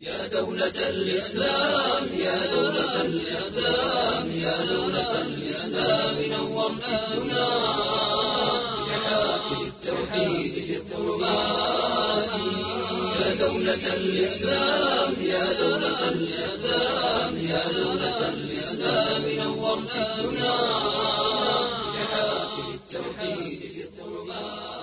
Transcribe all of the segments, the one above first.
يا دولة الإسلام يا دولة الإقدام يا دولة الإسلام نورت الدنا بحافل التوحيد في الظلمات يا دولة الإسلام يا دولة الإقدام يا دولة الإسلام نورت الدنا بحافل التوحيد في الظلمات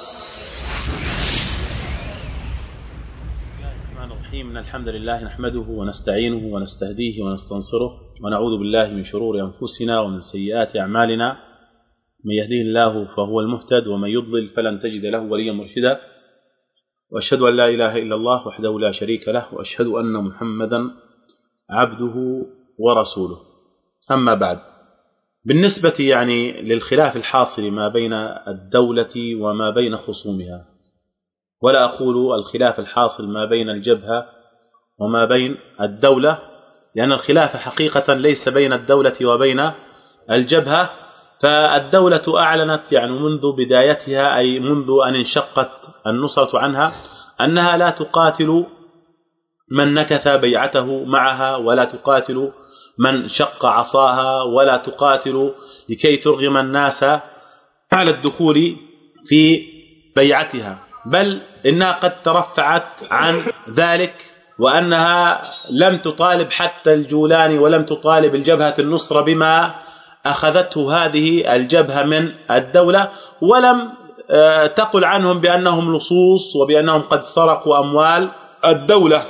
الرحيم. إن الحمد لله نحمده ونستعينه ونستهديه ونستنصره ونعوذ بالله من شرور أنفسنا ومن سيئات أعمالنا. من يهديه الله فهو المهتد ومن يضلل فلن تجد له وليا مرشدا. وأشهد أن لا إله إلا الله وحده لا شريك له وأشهد أن محمدا عبده ورسوله. أما بعد بالنسبة يعني للخلاف الحاصل ما بين الدولة وما بين خصومها ولا أقول الخلاف الحاصل ما بين الجبهة وما بين الدولة لأن الخلاف حقيقة ليس بين الدولة وبين الجبهة فالدولة أعلنت يعني منذ بدايتها أي منذ أن انشقت النصرة عنها أنها لا تقاتل من نكث بيعته معها ولا تقاتل من شق عصاها ولا تقاتل لكي ترغم الناس على الدخول في بيعتها. بل إنها قد ترفعت عن ذلك وأنها لم تطالب حتى الجولاني ولم تطالب الجبهة النصرة بما أخذته هذه الجبهة من الدولة ولم تقل عنهم بأنهم لصوص وبأنهم قد سرقوا أموال الدولة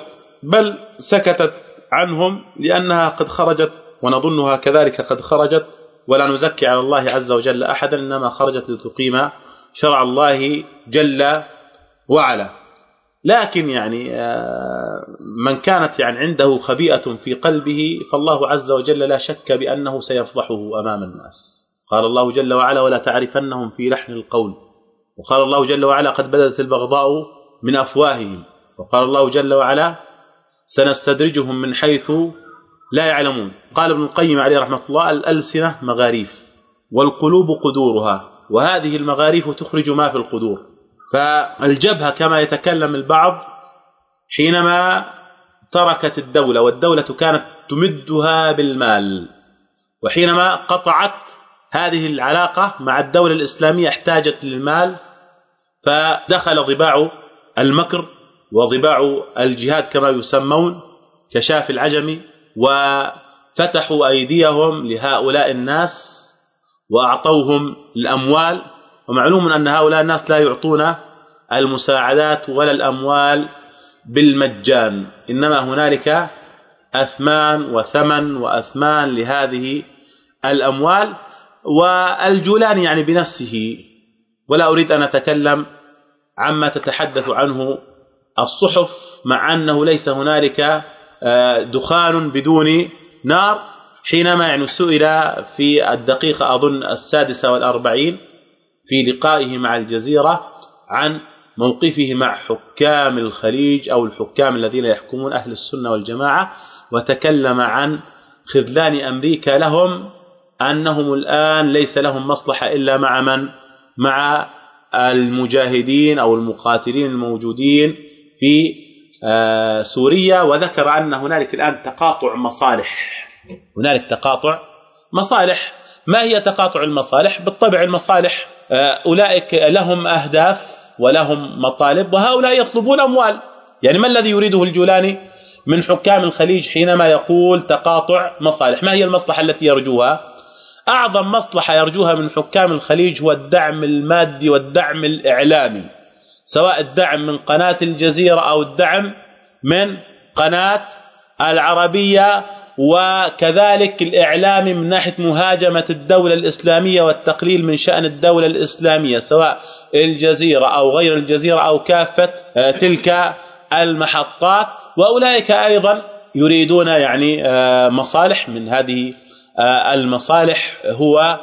بل سكتت عنهم لأنها قد خرجت ونظنها كذلك قد خرجت ولا نزكي على الله عز وجل أحدا إنما خرجت لتقيم شرع الله جل وعلا لكن يعني من كانت يعني عنده خبيئة في قلبه فالله عز وجل لا شك بأنه سيفضحه أمام الناس. قال الله جل وعلا ولا تعرفنهم في لحن القول وقال الله جل وعلا قد بدت البغضاء من أفواههم وقال الله جل وعلا سنستدرجهم من حيث لا يعلمون قال ابن القيم عليه رحمة الله الألسنة مغاريف والقلوب قدورها وهذه المغاريف تخرج ما في القدور فالجبهة كما يتكلم البعض حينما تركت الدولة والدولة كانت تمدها بالمال وحينما قطعت هذه العلاقة مع الدولة الإسلامية احتاجت للمال فدخل ضباع المكر وضباع الجهاد كما يسمون كشاف العجم وفتحوا أيديهم لهؤلاء الناس وأعطوهم الأموال ومعلوم أن هؤلاء الناس لا يعطون المساعدات ولا الأموال بالمجان إنما هنالك أثمان وثمن وأثمان لهذه الأموال والجولاني يعني بنفسه. ولا أريد أن أتكلم عما تتحدث عنه الصحف مع أنه ليس هنالك دخان بدون نار حينما يعني سئل في الدقيقة أظن السادسة والأربعين في لقائه مع الجزيرة عن موقفه مع حكام الخليج أو الحكام الذين يحكمون أهل السنة والجماعة وتكلم عن خذلان أمريكا لهم أنهم الآن ليس لهم مصلحة إلا مع من؟ مع المجاهدين أو المقاتلين الموجودين في سوريا وذكر أن هنالك الآن تقاطع مصالح. هنالك تقاطع مصالح. ما هي تقاطع المصالح؟ بالطبع المصالح. أولئك لهم أهداف ولهم مطالب وهؤلاء يطلبون أموال. يعني ما الذي يريده الجولاني؟ من حكام الخليج حينما يقول تقاطع مصالح. ما هي المصلحة التي يرجوها؟ أعظم مصلحة يرجوها من حكام الخليج هو الدعم المادي والدعم الإعلامي سواء الدعم من قناة الجزيرة أو الدعم من قناة العربية وكذلك الإعلام من ناحية مهاجمة الدولة الإسلامية والتقليل من شأن الدولة الإسلامية سواء الجزيرة أو غير الجزيرة أو كافة تلك المحطات. وأولئك أيضا يريدون يعني مصالح. من هذه المصالح هو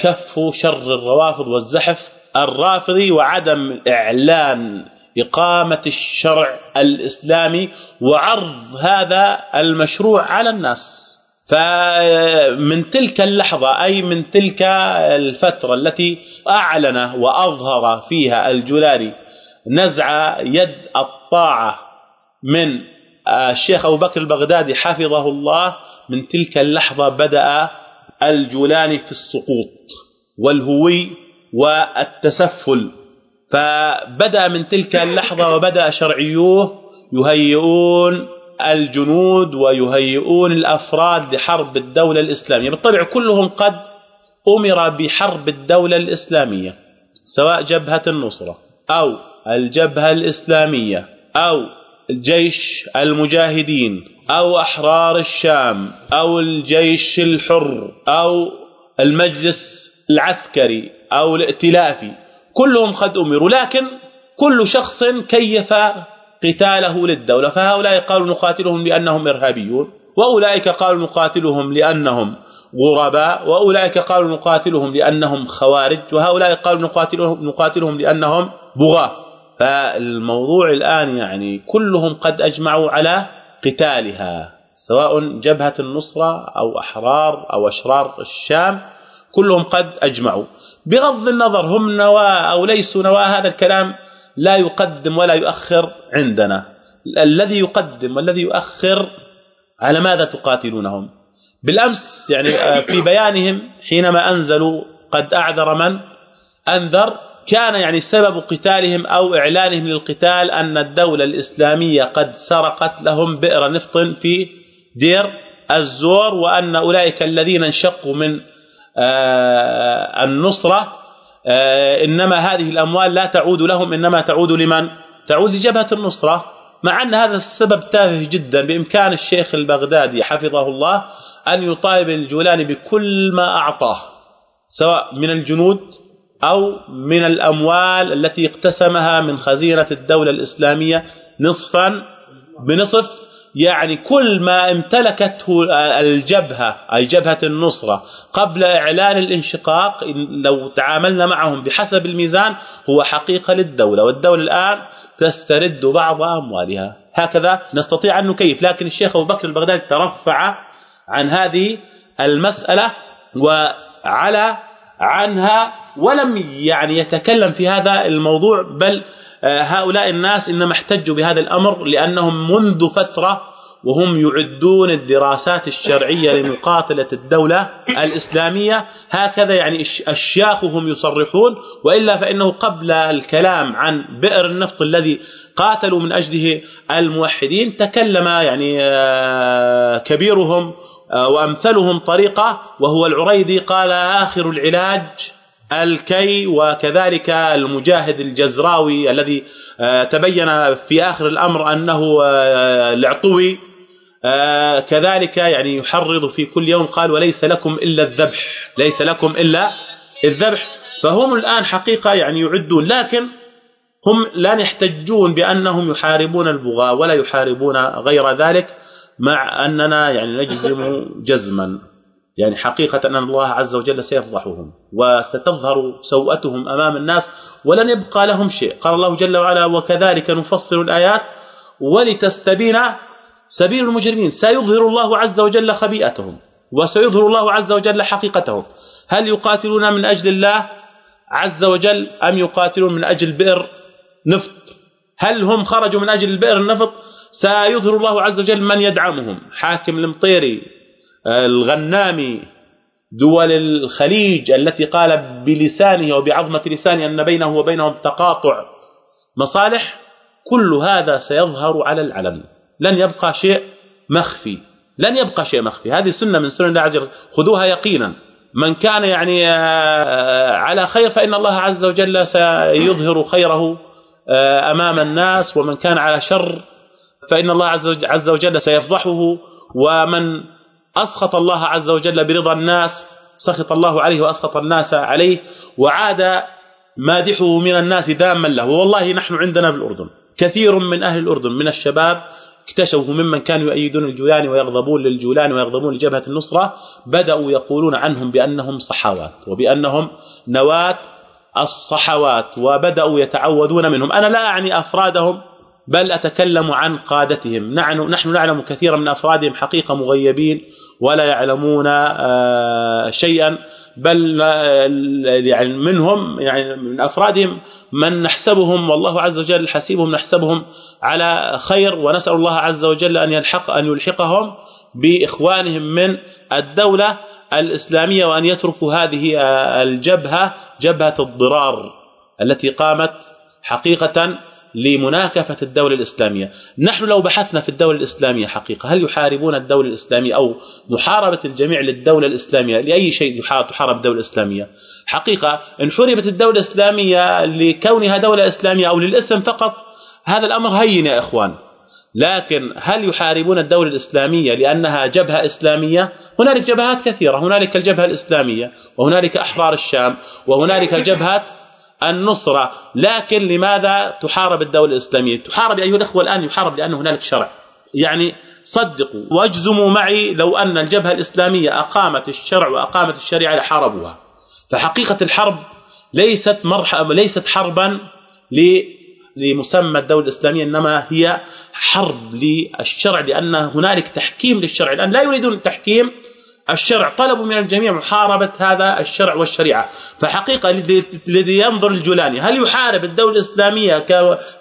كف شر الروافض والزحف الرافضي وعدم اعلان إقامة الشرع الإسلامي وعرض هذا المشروع على الناس. فمن تلك اللحظة أي من تلك الفترة التي أعلن وأظهر فيها الجولاني نزع يد الطاعة من الشيخ أبو بكر البغدادي حفظه الله من تلك اللحظة بدأ الجولاني في السقوط والهوي والتسفل. فبدأ من تلك اللحظة وبدأ شرعيوه يهيئون الجنود ويهيئون الأفراد لحرب الدولة الإسلامية. بالطبع كلهم قد أمر بحرب الدولة الإسلامية سواء جبهة النصرة أو الجبهة الإسلامية أو الجيش المجاهدين أو أحرار الشام أو الجيش الحر أو المجلس العسكري أو الائتلافي. كلهم قد أمروا لكن كل شخص كيف قتاله للدولة؟ فهؤلاء قالوا نقاتلهم لأنهم إرهابيون وأولئك قالوا نقاتلهم لأنهم غرباء وأولئك قالوا نقاتلهم لأنهم خوارج وهؤلاء قالوا نقاتلهم نقاتلهم لأنهم بغاة. فالموضوع الآن يعني كلهم قد أجمعوا على قتالها سواء جبهة النصرة أو أحرار أو أشرار الشام كلهم قد أجمعوا. بغض النظر هم نواه أو ليسوا نواه هذا الكلام لا يقدم ولا يؤخر عندنا. الذي يقدم والذي يؤخر على ماذا تقاتلونهم؟ بالأمس يعني آه، في بيانهم حينما أنزلوا قد أعذر من؟ أنذر كان يعني سبب قتالهم أو إعلانهم للقتال أن الدولة الإسلامية قد سرقت لهم بئر نفط في دير الزور وأن أولئك الذين انشقوا من آه، النصرة آه، إنما هذه الأموال لا تعود لهم إنما تعود لمن؟ تعود لجبهة النصرة. مع أن هذا السبب تافه جدا بإمكان الشيخ البغدادي حفظه الله أن يطالب الجولاني بكل ما أعطاه سواء من الجنود أو من الأموال التي اقتسمها من خزينة الدولة الإسلامية نصفا بنصف يعني كل ما امتلكته الجبهة أي جبهة النصرة قبل إعلان الانشقاق لو تعاملنا معهم بحسب الميزان هو حقيقة للدولة والدولة الآن تسترد بعض أموالها. هكذا نستطيع أن نكيف لكن الشيخ أبو بكر البغدادي ترفع عن هذه المسألة وعلى عنها ولم يعني يتكلم في هذا الموضوع بل هؤلاء الناس إنما احتجوا بهذا الأمر لأنهم منذ فترة وهم يعدون الدراسات الشرعية لمقاتلة الدولة الإسلامية. هكذا يعني اشياخهم يصرحون وإلا فإنه قبل الكلام عن بئر النفط الذي قاتلوا من أجله الموحدين تكلم يعني آه، كبيرهم آه، وأمثلهم طريقة وهو العريضي قال آخر العلاج الكي وكذلك المجاهد الجزراوي الذي آه، تبين في آخر الأمر أنه آه، العطوي آه، كذلك يعني يحرض في كل يوم قال وليس لكم إلا الذبح ليس لكم إلا الذبح. فهم الآن حقيقة يعني يعدون لكن هم لا يحتجون بأنهم يحاربون البغاة ولا يحاربون غير ذلك مع أننا يعني نجزم جزما. يعني حقيقة أن الله عز وجل سيفضحهم وستظهر سوءتهم أمام الناس ولن يبقى لهم شيء. قال الله جل وعلا وكذلك نفصل الآيات ولتستبين سبيل المجرمين. سيظهر الله عز وجل خبيئتهم وسيظهر الله عز وجل حقيقتهم. هل يقاتلون من أجل الله عز وجل أم يقاتلون من أجل بئر نفط؟ هل هم خرجوا من أجل البئر النفط سيظهر الله عز وجل من يدعمهم. حاكم المطيري الغنامي دول الخليج التي قال بلسانه وبعظمه لسانه أن بينه وبينهم تقاطع مصالح كل هذا سيظهر على العلم. لن يبقى شيء مخفي. لن يبقى شيء مخفي. هذه سنة من سنن الله عز وجل. خذوها يقينا. من كان يعني آه، على خير فإن الله عز وجل سيظهر خيره آه، أمام الناس. ومن كان على شر فإن الله عز وجل سيفضحه. ومن أسخط الله عز وجل برضا الناس سخط الله عليه وأسخط الناس عليه وعاد مادحه من الناس ذاما له. والله نحن عندنا بالأردن كثير من أهل الأردن من الشباب اكتشفوا ممن كانوا يؤيدون الجولاني ويغضبون للجولاني ويغضبون لجبهة النصرة بدأوا يقولون عنهم بأنهم صحوات وبأنهم نواة الصحوات وبدأوا يتعوذون منهم. أنا لا أعني أفرادهم بل أتكلم عن قادتهم. نحن نحن نعلم كثيرا من أفرادهم حقيقة مغيبين ولا يعلمون آه، شيئا بل يعني منهم يعني من أفرادهم من نحسبهم والله عز وجل حسيبهم نحسبهم على خير ونسأل الله عز وجل أن يلحق أن يلحقهم بإخوانهم من الدولة الإسلامية وأن يتركوا هذه الجبهة جبهة الضرار التي قامت حقيقة لمناكفة الدولة الإسلامية. نحن لو بحثنا في الدولة الإسلامية حقيقة هل يحاربون الدولة الإسلامية أو محاربة الجميع للدولة الإسلامية؟ لأي شيء تحارب الدولة الإسلامية؟ حقيقة إن حربت الدولة الإسلامية لكونها دولة إسلامية أو للاسم فقط هذا الأمر هين يا إخوان. لكن هل يحاربون الدولة الإسلامية لأنها جبهة إسلامية؟ هنالك جبهات كثيرة. هنالك الجبهة الإسلامية وهنالك أحرار الشام وهنالك جبهة النصرة. لكن لماذا تحارب الدولة الإسلامية؟ تحارب أيها الأخوة الآن يحارب لأن هنالك شرع. يعني صدقوا واجزموا معي لو أن الجبهة الإسلامية أقامت الشرع وأقامت الشريعة لحاربوها. فحقيقة الحرب ليست مرحبا ليست حربا لمسمى الدولة الإسلامية إنما هي حرب للشرع لأن هنالك تحكيم للشرع. الآن لا يريدون تحكيم الشرع طلبوا من الجميع محاربة هذا الشرع والشريعة. فحقيقة الذي ينظر الجولاني هل يحارب الدولة الإسلامية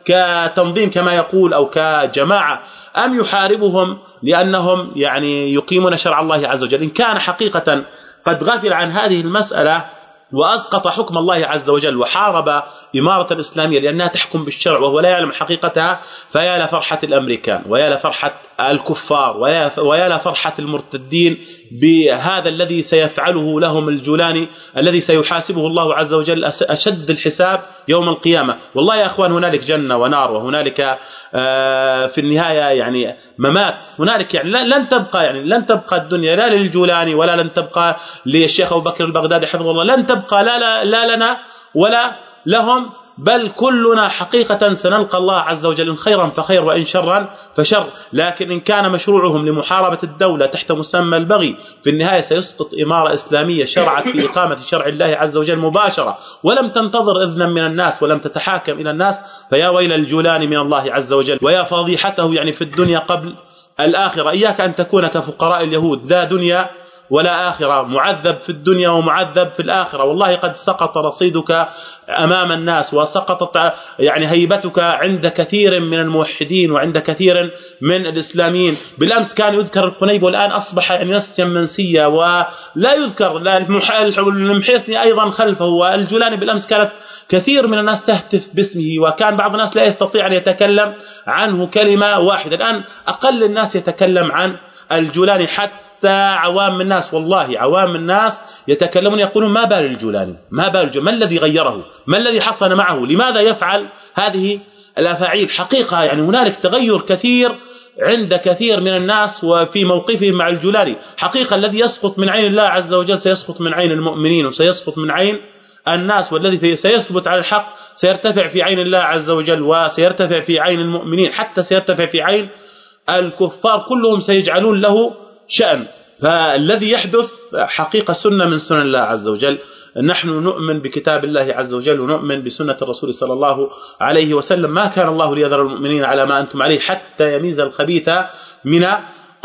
كتنظيم كما يقول أو كجماعة أم يحاربهم لأنهم يعني يقيمون شرع الله عز وجل؟ إن كان حقيقة قد غفل عن هذه المسألة وأسقط حكم الله عز وجل وحارب إمارة الإسلامية لأنها تحكم بالشرع وهو لا يعلم حقيقتها فيا لفرحه الأمريكان ويا لفرحه الكفار ويا لفرحه المرتدين بهذا الذي سيفعله لهم الجولاني الذي سيحاسبه الله عز وجل أشد الحساب يوم القيامة. والله يا أخوان هنالك جنة ونار وهنالك آه، في النهاية يعني ممات. هنالك يعني لن تبقى يعني لن تبقى الدنيا لا للجولاني ولا لن تبقى للشيخ أبو بكر البغدادي حفظه الله لن تبقى لا لا, لا لنا ولا لهم بل كلنا حقيقة سنلقى الله عز وجل إن خيرا فخير وإن شرا فشر. لكن إن كان مشروعهم لمحاربة الدولة تحت مسمى البغي في النهاية سيسقط إمارة إسلامية شرعت في إقامة شرع الله عز وجل مباشرة. ولم تنتظر إذنا من الناس ولم تتحاكم إلى الناس فيا ويل الجولان من الله عز وجل ويا فضيحته يعني في الدنيا قبل الآخرة إياك أن تكون كفقراء اليهود لا دنيا ولا آخرة. معذب في الدنيا ومعذب في الآخرة. والله قد سقط رصيدك أمام الناس وسقطت يعني هيبتك عند كثير من الموحدين وعند كثير من الإسلاميين. بالأمس كان يذكر القنيب والآن أصبح يعني نسيا منسيا ولا يذكر. المحيصني أيضا خلفه والجولاني بالأمس كانت كثير من الناس تهتف باسمه وكان بعض الناس لا يستطيع أن يتكلم عنه كلمة واحدة. الآن أقل الناس يتكلم عن الجولاني حتى حتى عوام الناس والله عوام الناس يتكلمون يقولون ما بال الجولاني ما بال الجولاني ما الذي غيره؟ ما الذي حصل معه؟ لماذا يفعل هذه الأفاعيل؟ حقيقة يعني هنالك تغير كثير عند كثير من الناس وفي موقفهم مع الجولاني. حقيقة الذي يسقط من عين الله عز وجل سيسقط من عين المؤمنين وسيسقط من عين الناس والذي سيثبت على الحق سيرتفع في عين الله عز وجل وسيرتفع في عين المؤمنين حتى سيرتفع في عين الكفار. كلهم سيجعلون له شأن. فالذي يحدث حقيقة سنة من سنن الله عز وجل. نحن نؤمن بكتاب الله عز وجل ونؤمن بسنة الرسول صلى الله عليه وسلم. ما كان الله ليذر المؤمنين على ما أنتم عليه حتى يميز الخبيث من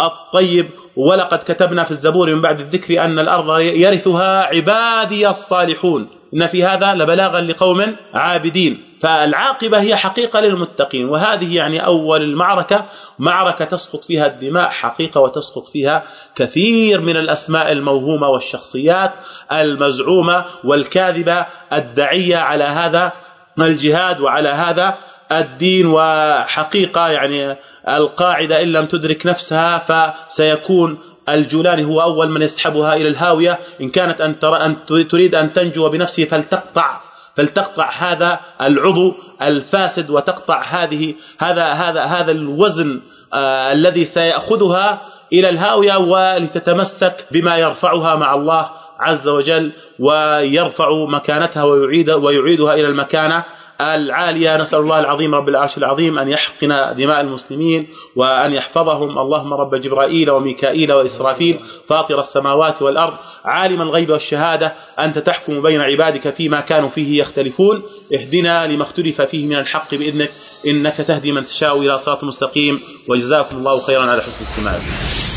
الطيب. ولقد كتبنا في الزبور من بعد الذكر أن الأرض يرثها عبادي الصالحون. إن في هذا لبلاغا لقوم عابدين. فالعاقبة هي حقيقة للمتقين. وهذه يعني أول المعركة. معركة تسقط فيها الدماء حقيقة وتسقط فيها كثير من الأسماء الموهومة والشخصيات المزعومة والكاذبة الدعيه على هذا الجهاد وعلى هذا الدين. وحقيقة يعني القاعدة إن لم تدرك نفسها فسيكون الجولاني هو أول من يسحبها إلى الهاوية. إن كانت أن ترى أن تريد أن تنجو بنفسه فلتقطع فلتقطع هذا العضو الفاسد وتقطع هذه هذا هذا هذا الوزن آه الذي سيأخذها إلى الهاوية ولتتمسك بما يرفعها مع الله عز وجل ويرفع مكانتها ويعيد ويعيدها إلى المكانة. العاليه نسأل الله العظيم رب العرش العظيم أن يحقن دماء المسلمين وأن يحفظهم. اللهم رب جبرائيل وميكائيل وإسرافيل فاطر السماوات والأرض عالم الغيب والشهادة أنت تحكم بين عبادك فيما كانوا فيه يختلفون. اهدنا لما اختلف فيه من الحق بإذنك إنك تهدي من تشاء إلى صراط مستقيم. وجزاكم الله خيرا على حسن استماعكم.